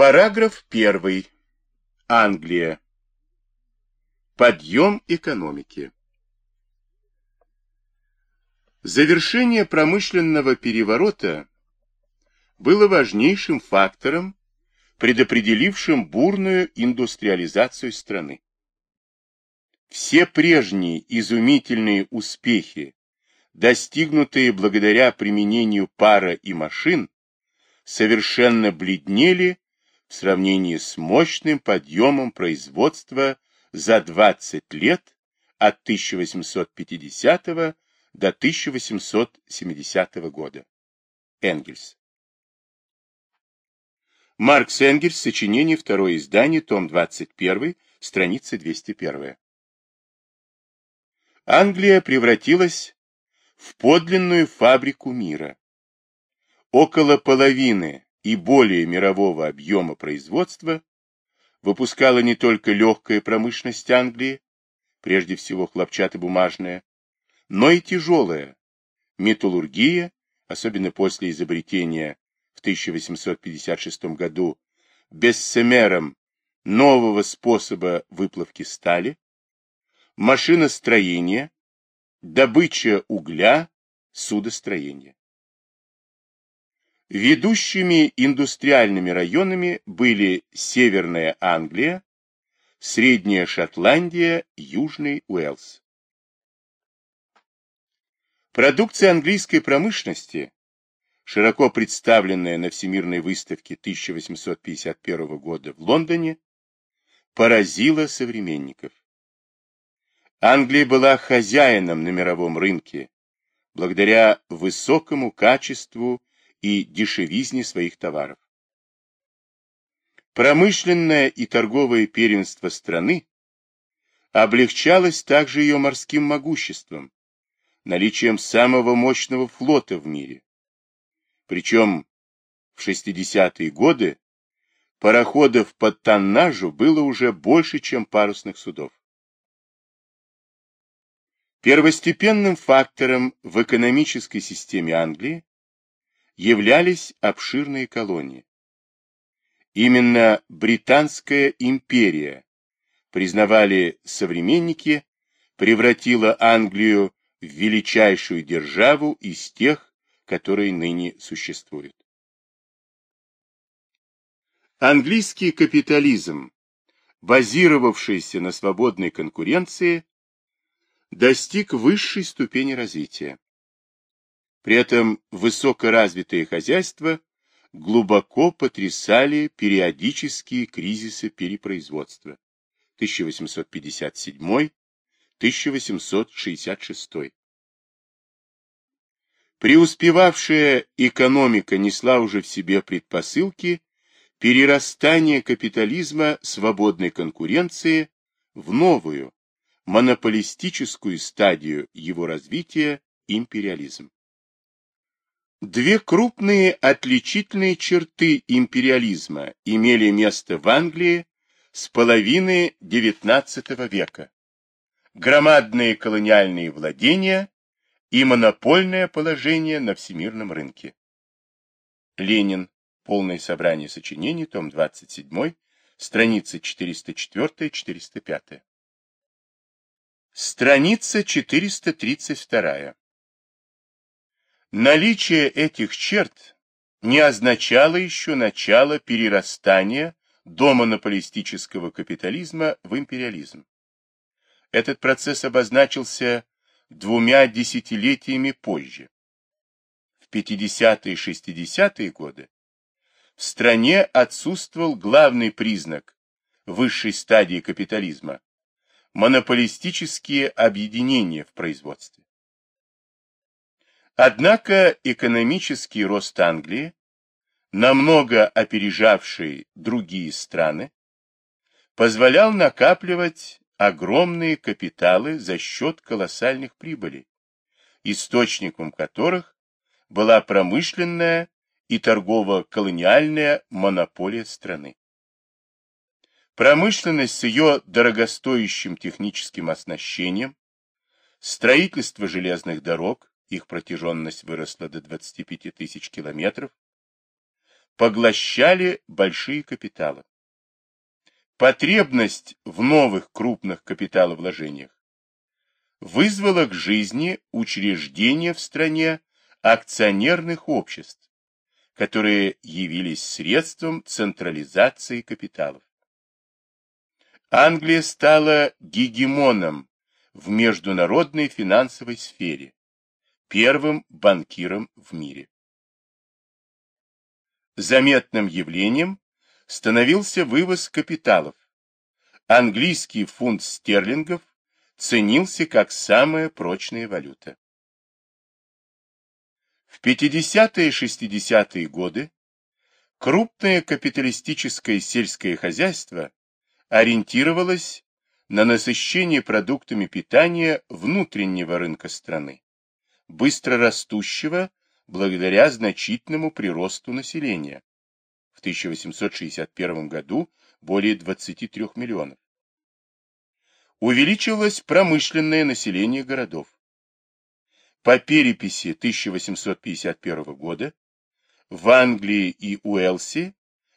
Параграф 1. Англия. Подъем экономики. Завершение промышленного переворота было важнейшим фактором, предопределившим бурную индустриализацию страны. Все прежние изумительные успехи, достигнутые благодаря применению пара и машин, совершенно бледнели в сравнении с мощным подъемом производства за 20 лет от 1850 до 1870 года. Энгельс. Маркс Энгельс, сочинение, второе издание, том 21, страница 201. Англия превратилась в подлинную фабрику мира. Около половины и более мирового объема производства выпускала не только легкая промышленность Англии, прежде всего хлопчатобумажная, но и тяжелая, металлургия, особенно после изобретения в 1856 году бессемером нового способа выплавки стали, машиностроение, добыча угля, судостроение. Ведущими индустриальными районами были Северная Англия, Средняя Шотландия, Южный Уэльс. Продукция английской промышленности, широко представленная на Всемирной выставке 1851 года в Лондоне, поразила современников. Англия была хозяином на мировом рынке, благодаря высокому качеству и дешевизне своих товаров. Промышленное и торговое первенство страны облегчалось также ее морским могуществом, наличием самого мощного флота в мире. Причем в 60-е годы пароходов по тоннажу было уже больше, чем парусных судов. Первостепенным фактором в экономической системе Англии являлись обширные колонии. Именно Британская империя, признавали современники, превратила Англию в величайшую державу из тех, которые ныне существуют. Английский капитализм, базировавшийся на свободной конкуренции, достиг высшей ступени развития. При этом высокоразвитые хозяйства глубоко потрясали периодические кризисы перепроизводства 1857-1866. Преуспевавшая экономика несла уже в себе предпосылки перерастания капитализма свободной конкуренции в новую, монополистическую стадию его развития империализм. Две крупные отличительные черты империализма имели место в Англии с половины XIX века. Громадные колониальные владения и монопольное положение на всемирном рынке. Ленин. Полное собрание сочинений, том 27, страницы 404-405. Страница 432. Наличие этих черт не означало еще начало перерастания до монополистического капитализма в империализм. Этот процесс обозначился двумя десятилетиями позже. В 50-е и 60-е годы в стране отсутствовал главный признак высшей стадии капитализма – монополистические объединения в производстве. Однако экономический рост Англии, намного опережавший другие страны, позволял накапливать огромные капиталы за счет колоссальных прибылей, источником которых была промышленная и торгово-колониальная монополия страны. Промышленность с ее дорогостоящим техническим оснащением, строительство железных дорог, их протяженность выросла до 25 тысяч километров, поглощали большие капиталы. Потребность в новых крупных капиталовложениях вызвала к жизни учреждения в стране акционерных обществ, которые явились средством централизации капиталов. Англия стала гегемоном в международной финансовой сфере, первым банкиром в мире. Заметным явлением становился вывоз капиталов. Английский фунт стерлингов ценился как самая прочная валюта. В 50-е и 60-е годы крупное капиталистическое сельское хозяйство ориентировалось на насыщение продуктами питания внутреннего рынка страны, быстро растущего благодаря значительному приросту населения. В 1861 году более 23 миллионов. Увеличилось промышленное население городов. По переписи 1851 года в Англии и Уэльсе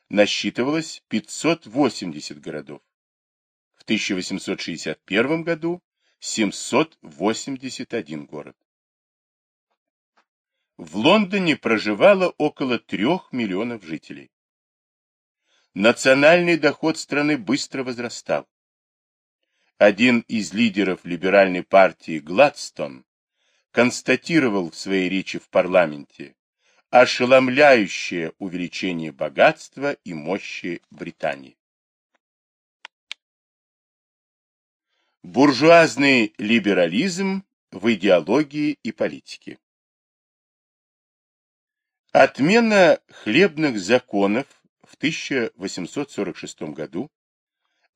насчитывалось 580 городов в 1861 году 781 город. В Лондоне проживало около 3 миллионов жителей. Национальный доход страны быстро возрастал. Один из лидеров либеральной партии Гладстон констатировал в своей речи в парламенте ошеломляющее увеличение богатства и мощи Британии. Буржуазный либерализм в идеологии и политике. Отмена хлебных законов в 1846 году,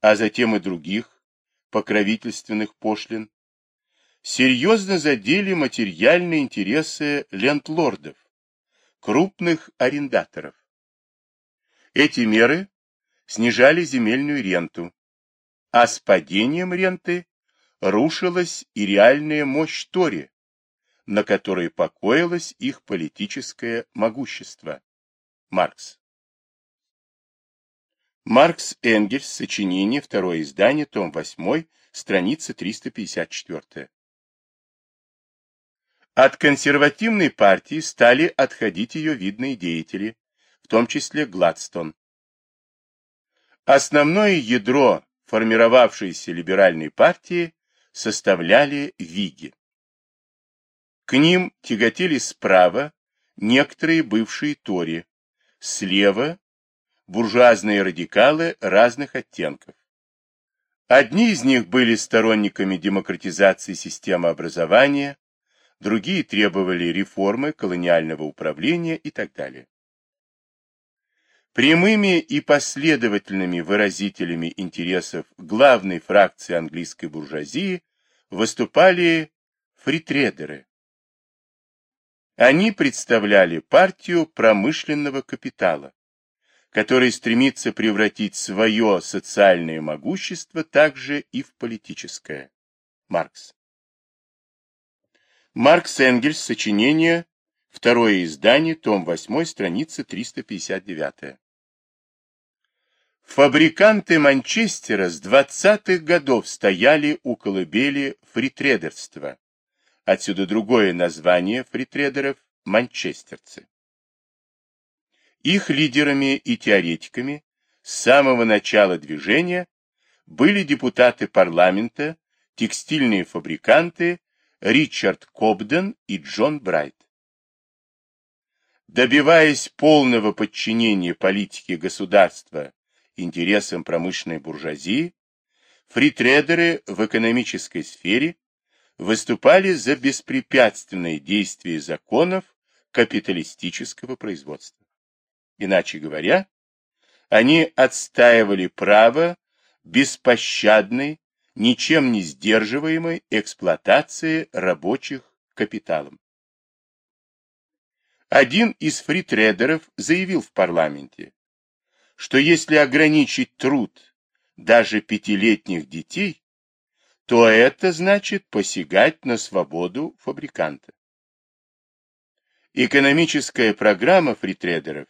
а затем и других покровительственных пошлин, серьезно задели материальные интересы лендлордов, крупных арендаторов. Эти меры снижали земельную ренту, а с падением ренты рушилась и реальная мощь Тори, на которой покоилось их политическое могущество. Маркс. Маркс Энгельс, сочинение, второе издание, том 8, страница 354. От консервативной партии стали отходить ее видные деятели, в том числе Гладстон. Основное ядро формировавшейся либеральной партии составляли виги. К ним тяготели справа некоторые бывшие тори, слева буржуазные радикалы разных оттенков. Одни из них были сторонниками демократизации системы образования, другие требовали реформы колониального управления и так далее. Прямыми и последовательными выразителями интересов главной фракции английской буржуазии выступали фритредеры. Они представляли партию промышленного капитала, который стремится превратить свое социальное могущество также и в политическое. Маркс. Маркс Энгельс, сочинение, второе издание, том 8, страница 359. Фабриканты Манчестера с двадцатых годов стояли у колыбели фритредерства. Отсюда другое название фритредеров – манчестерцы. Их лидерами и теоретиками с самого начала движения были депутаты парламента, текстильные фабриканты Ричард Кобден и Джон Брайт. Добиваясь полного подчинения политике государства интересам промышленной буржуазии, фритрейдеры в экономической сфере выступали за беспрепятственное действие законов капиталистического производства. Иначе говоря, они отстаивали право беспощадной, ничем не сдерживаемой эксплуатации рабочих капиталом. Один из фритрейдеров заявил в парламенте, что если ограничить труд даже пятилетних детей, то это значит посягать на свободу фабриканта. Экономическая программа фритрейдеров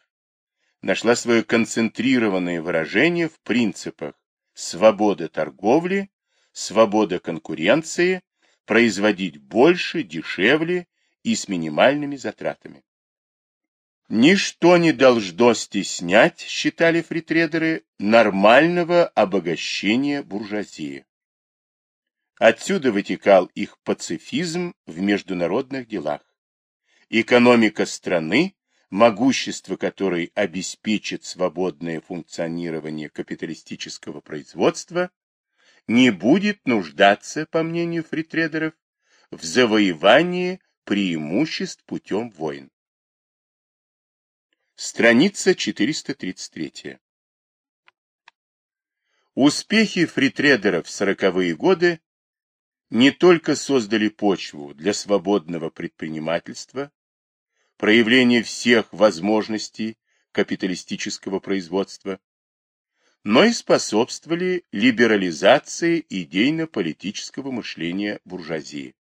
нашла свое концентрированное выражение в принципах свобода торговли, свобода конкуренции, производить больше, дешевле и с минимальными затратами. Ничто не должно стеснять, считали фритредеры, нормального обогащения буржуазии. Отсюда вытекал их пацифизм в международных делах. Экономика страны, могущество которой обеспечит свободное функционирование капиталистического производства, не будет нуждаться, по мнению фритредеров, в завоевании преимуществ путем войн. Страница 433. Успехи фритредеров в сороковые годы не только создали почву для свободного предпринимательства, проявления всех возможностей капиталистического производства, но и способствовали либерализации идейно-политического мышления буржуазии.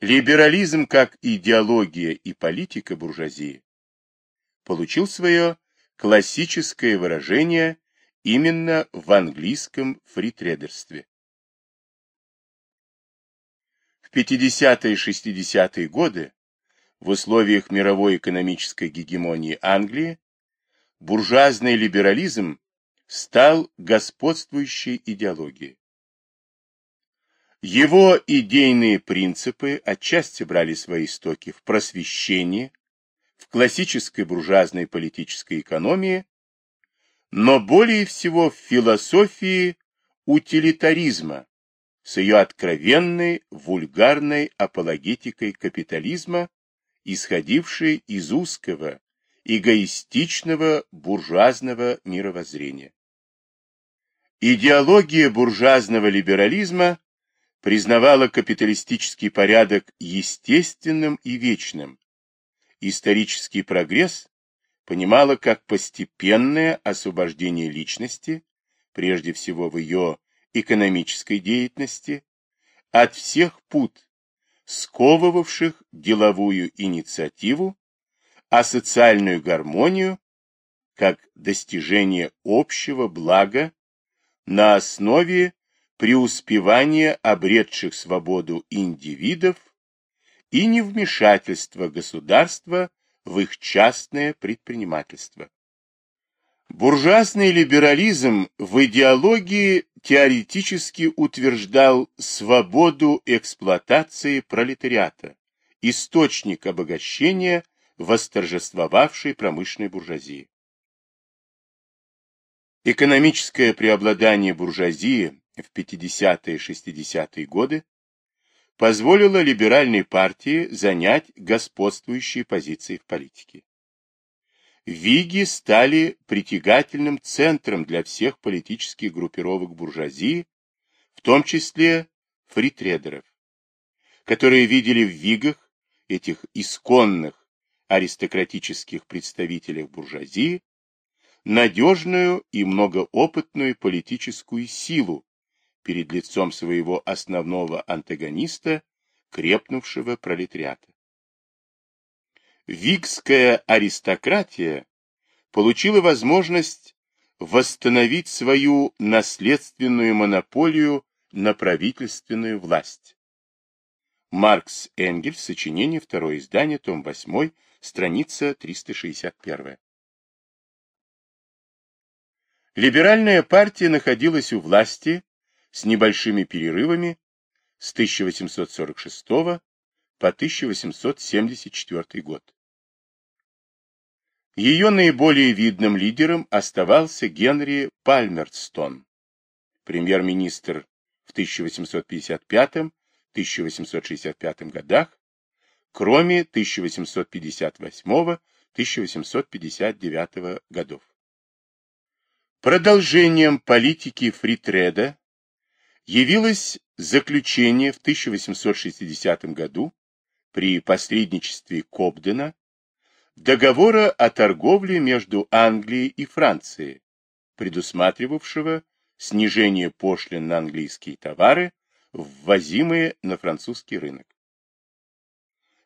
Либерализм как идеология и политика буржуазии получил свое классическое выражение именно в английском фритредерстве. 50-е и 60-е годы в условиях мировой экономической гегемонии Англии буржуазный либерализм стал господствующей идеологией. Его идейные принципы отчасти брали свои истоки в просвещении, в классической буржуазной политической экономии, но более всего в философии утилитаризма, с ее откровенной, вульгарной апологетикой капитализма, исходившей из узкого, эгоистичного буржуазного мировоззрения. Идеология буржуазного либерализма признавала капиталистический порядок естественным и вечным. Исторический прогресс понимала как постепенное освобождение личности, прежде всего в ее экономической деятельности от всех пут, сковывавших деловую инициативу, а социальную гармонию как достижение общего блага на основе преуспевания обретших свободу индивидов и невмешательства государства в их частное предпринимательство. Буржуазный либерализм в идеологии теоретически утверждал свободу эксплуатации пролетариата, источник обогащения восторжествовавшей промышленной буржуазии. Экономическое преобладание буржуазии в 50-е и 60-е годы позволило либеральной партии занять господствующие позиции в политике. Виги стали притягательным центром для всех политических группировок буржуазии, в том числе фритредеров, которые видели в Вигах, этих исконных аристократических представителях буржуазии, надежную и многоопытную политическую силу перед лицом своего основного антагониста, крепнувшего пролетариата. Викская аристократия получила возможность восстановить свою наследственную монополию на правительственную власть. Маркс Энгельс, сочинение, второе издание, том 8, страница 361. Либеральная партия находилась у власти с небольшими перерывами с 1846 по 1874 год. Ее наиболее видным лидером оставался Генри Пальмерстон, премьер-министр в 1855-1865 годах, кроме 1858-1859 годов. Продолжением политики фритреда явилось заключение в 1860 году при посредничестве Кобдена договора о торговле между Англией и Францией, предусматривавшего снижение пошлин на английские товары, ввозимые на французский рынок.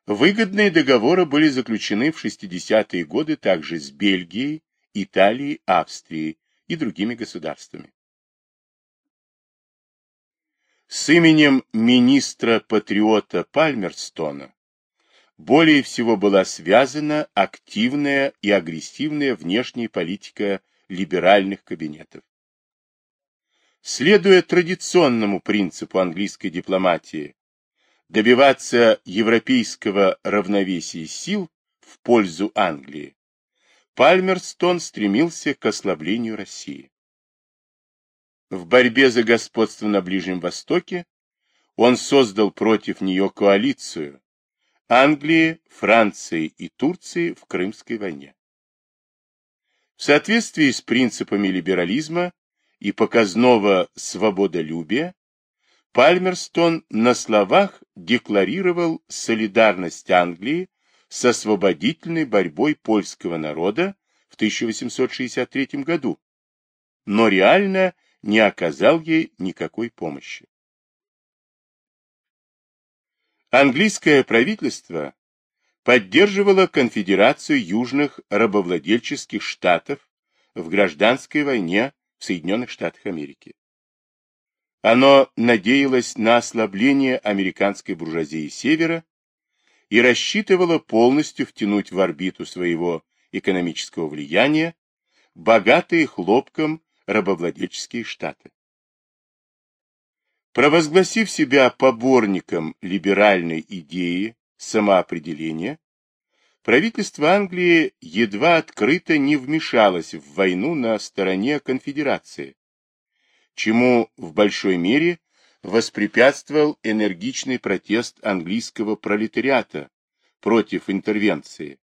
Выгодные договоры были заключены в 60-е годы также с Бельгией, Италией, Австрией и другими государствами. С именем министра-патриота Пальмерстона более всего была связана активная и агрессивная внешняя политика либеральных кабинетов. Следуя традиционному принципу английской дипломатии добиваться европейского равновесия сил в пользу Англии, Пальмерстон стремился к ослаблению России. В борьбе за господство на Ближнем Востоке он создал против нее коалицию Англии, Франции и Турции в Крымской войне. В соответствии с принципами либерализма и показного свободолюбия, Пальмерстон на словах декларировал солидарность Англии с освободительной борьбой польского народа в 1863 году, но реально не оказал ей никакой помощи. Английское правительство поддерживало конфедерацию южных рабовладельческих штатов в гражданской войне в Соединенных Штатах Америки. Оно надеялось на ослабление американской буржуазии Севера и рассчитывало полностью втянуть в орбиту своего экономического влияния богатые хлопком рабовладельческие штаты. Провозгласив себя поборником либеральной идеи самоопределения, правительство Англии едва открыто не вмешалось в войну на стороне конфедерации, чему в большой мере воспрепятствовал энергичный протест английского пролетариата против интервенции.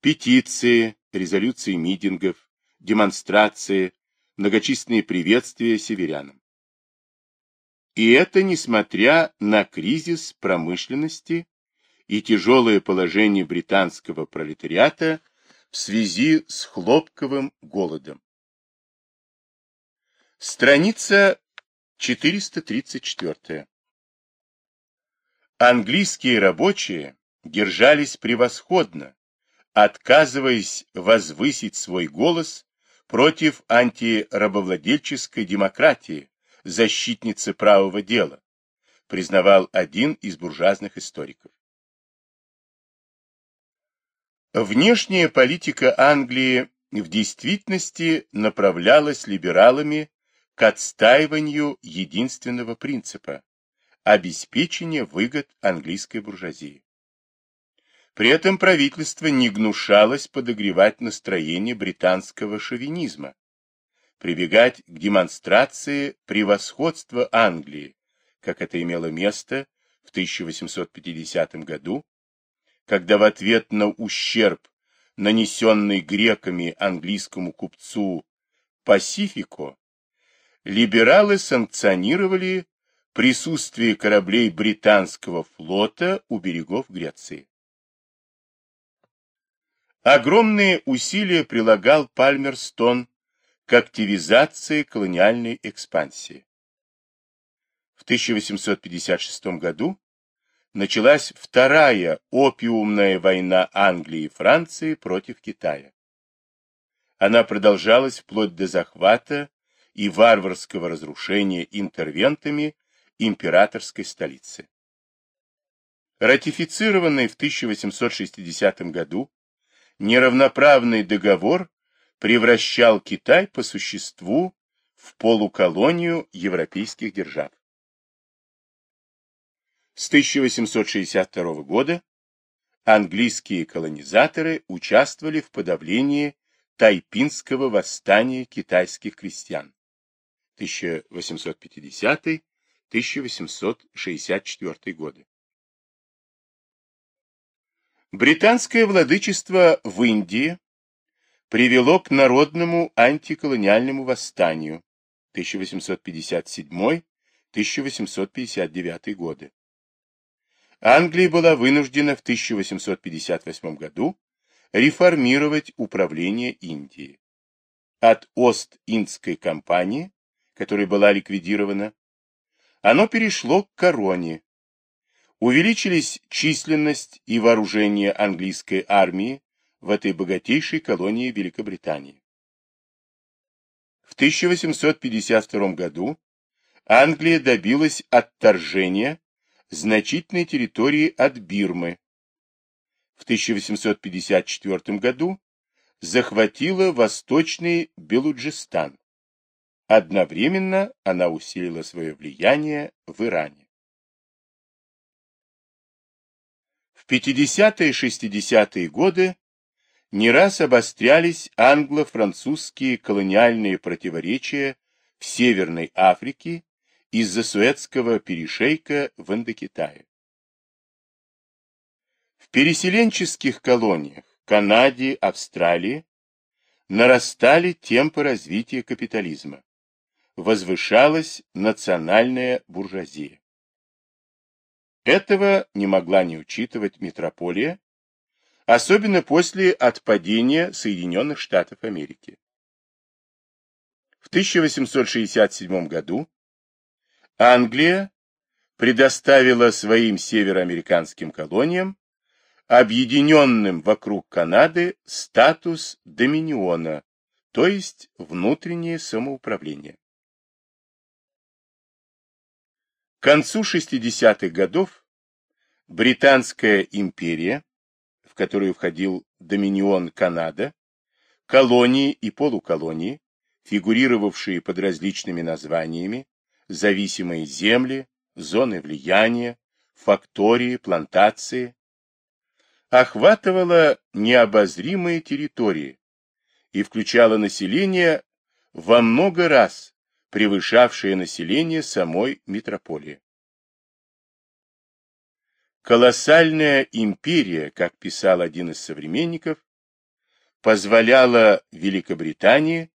Петиции, резолюции митингов, демонстрации, многочисленные приветствия северянам. И это несмотря на кризис промышленности и тяжелое положение британского пролетариата в связи с хлопковым голодом. Страница 434. Английские рабочие держались превосходно, отказываясь возвысить свой голос против антирабовладельческой демократии, защитницы правого дела, признавал один из буржуазных историков. Внешняя политика Англии в действительности направлялась либералами к отстаиванию единственного принципа – обеспечения выгод английской буржуазии. При этом правительство не гнушалось подогревать настроение британского шовинизма, прибегать к демонстрации превосходства Англии, как это имело место в 1850 году, когда в ответ на ущерб, нанесенный греками английскому купцу Пасифико, либералы санкционировали присутствие кораблей британского флота у берегов Греции. Огромные усилия прилагал Пальмерстон к активизации колониальной экспансии. В 1856 году началась Вторая опиумная война Англии и Франции против Китая. Она продолжалась вплоть до захвата и варварского разрушения интервентами императорской столицы. Ратифицированный в 1860 году неравноправный договор превращал Китай по существу в полуколонию европейских держав. С 1862 года английские колонизаторы участвовали в подавлении тайпинского восстания китайских крестьян. 1850-1864 годы. Британское владычество в Индии привело к народному антиколониальному восстанию 1857-1859 годы. Англия была вынуждена в 1858 году реформировать управление Индией. От Ост-Индской компании которая была ликвидирована, оно перешло к короне. Увеличились численность и вооружение английской армии в этой богатейшей колонии Великобритании. В 1852 году Англия добилась отторжения значительной территории от Бирмы. В 1854 году захватила Восточный Белуджистан. Одновременно она усилила свое влияние в Иране. В 50-е и 60-е годы не раз обострялись англо-французские колониальные противоречия в Северной Африке из-за Суэцкого перешейка в Индокитае. В переселенческих колониях Канаде, Австралии нарастали темпы развития капитализма. Возвышалась национальная буржуазия. Этого не могла не учитывать метрополия, особенно после отпадения Соединенных Штатов Америки. В 1867 году Англия предоставила своим североамериканским колониям, объединенным вокруг Канады, статус доминиона, то есть внутреннее самоуправление. К концу 60-х годов Британская империя, которую входил доминион Канада, колонии и полуколонии, фигурировавшие под различными названиями, зависимые земли, зоны влияния, фактории, плантации, охватывала необозримые территории и включала население во много раз превышавшее население самой метрополии. Колоссальная империя, как писал один из современников, позволяла Великобритании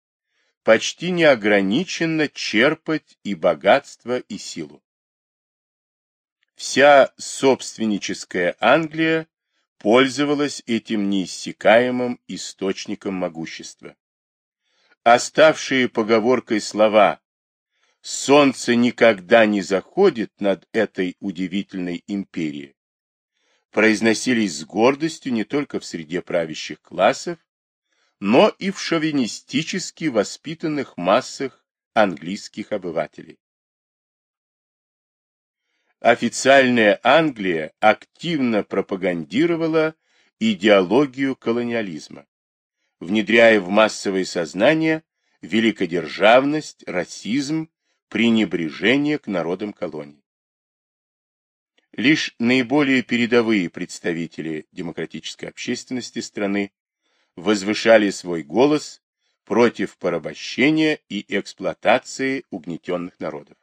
почти неограниченно черпать и богатство, и силу. Вся собственническая Англия пользовалась этим неиссякаемым источником могущества. Оставшие поговоркой слова «Солнце никогда не заходит над этой удивительной империей» произносились с гордостью не только в среде правящих классов, но и в шовинистически воспитанных массах английских обывателей. Официальная Англия активно пропагандировала идеологию колониализма, внедряя в массовое сознание великодержавность, расизм, пренебрежение к народам колоний. Лишь наиболее передовые представители демократической общественности страны возвышали свой голос против порабощения и эксплуатации угнетенных народов.